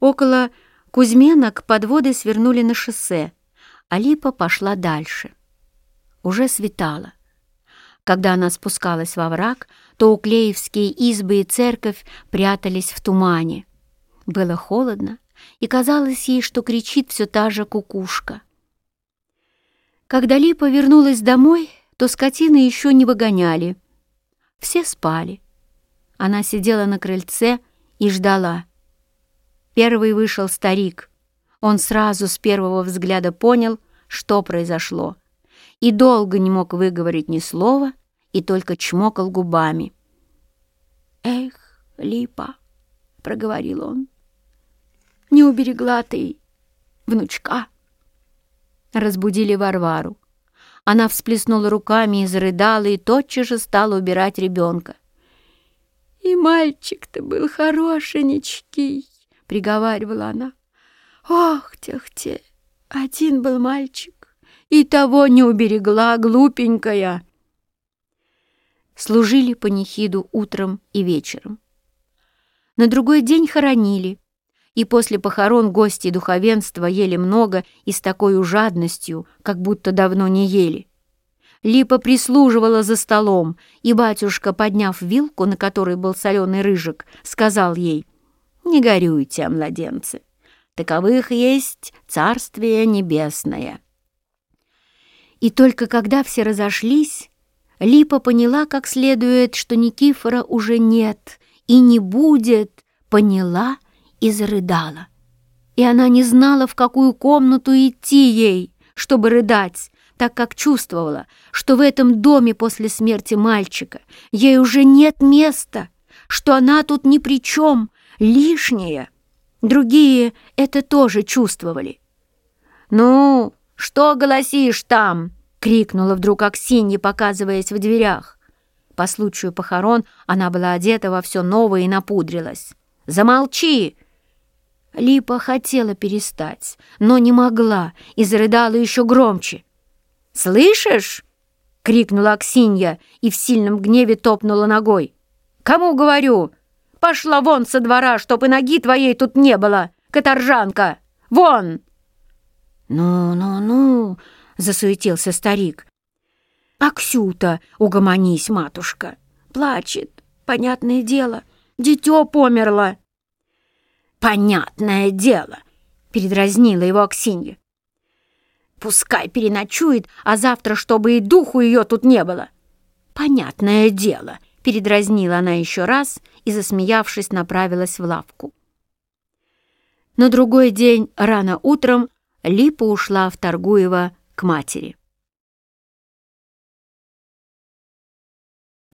Около Кузьменок подводы свернули на шоссе, а Липа пошла дальше. Уже светало. Когда она спускалась во враг, то уклеевские избы и церковь прятались в тумане. Было холодно, и казалось ей, что кричит все та же кукушка. Когда Липа вернулась домой, то скотины еще не выгоняли. Все спали. Она сидела на крыльце и ждала. Первый вышел старик. Он сразу с первого взгляда понял, что произошло, и долго не мог выговорить ни слова, и только чмокал губами. «Эх, Липа!» — проговорил он. «Не уберегла ты, внучка!» Разбудили Варвару. Она всплеснула руками и зарыдала, и тотчас же стала убирать ребенка. «И мальчик-то был хорошенечкий!» — приговаривала она. «Ох, тех-те! Один был мальчик, и того не уберегла, глупенькая!» Служили панихиду утром и вечером. На другой день хоронили, и после похорон гости духовенства ели много и с такой жадностью, как будто давно не ели. Липа прислуживала за столом, и батюшка, подняв вилку, на которой был соленый рыжик, сказал ей, «Не горюйте, младенцы, таковых есть Царствие Небесное». И только когда все разошлись, Липа поняла как следует, что Никифора уже нет и не будет, поняла и зарыдала. И она не знала, в какую комнату идти ей, чтобы рыдать, так как чувствовала, что в этом доме после смерти мальчика ей уже нет места, что она тут ни при чем, лишняя. Другие это тоже чувствовали. «Ну, что голосишь там?» — крикнула вдруг Аксинья, показываясь в дверях. По случаю похорон она была одета во все новое и напудрилась. «Замолчи!» Липа хотела перестать, но не могла и зарыдала еще громче. «Слышишь?» — крикнула Аксинья и в сильном гневе топнула ногой. «Кому говорю? Пошла вон со двора, чтоб и ноги твоей тут не было, каторжанка! Вон!» «Ну-ну-ну!» — засуетился старик. «Аксюта, угомонись, матушка! Плачет, понятное дело, дитё померло!» «Понятное дело!» — передразнила его Аксинья. Пускай переночует, а завтра, чтобы и духу ее тут не было. Понятное дело, передразнила она еще раз и, засмеявшись, направилась в лавку. На другой день, рано утром, Липа ушла в Торгуево к матери.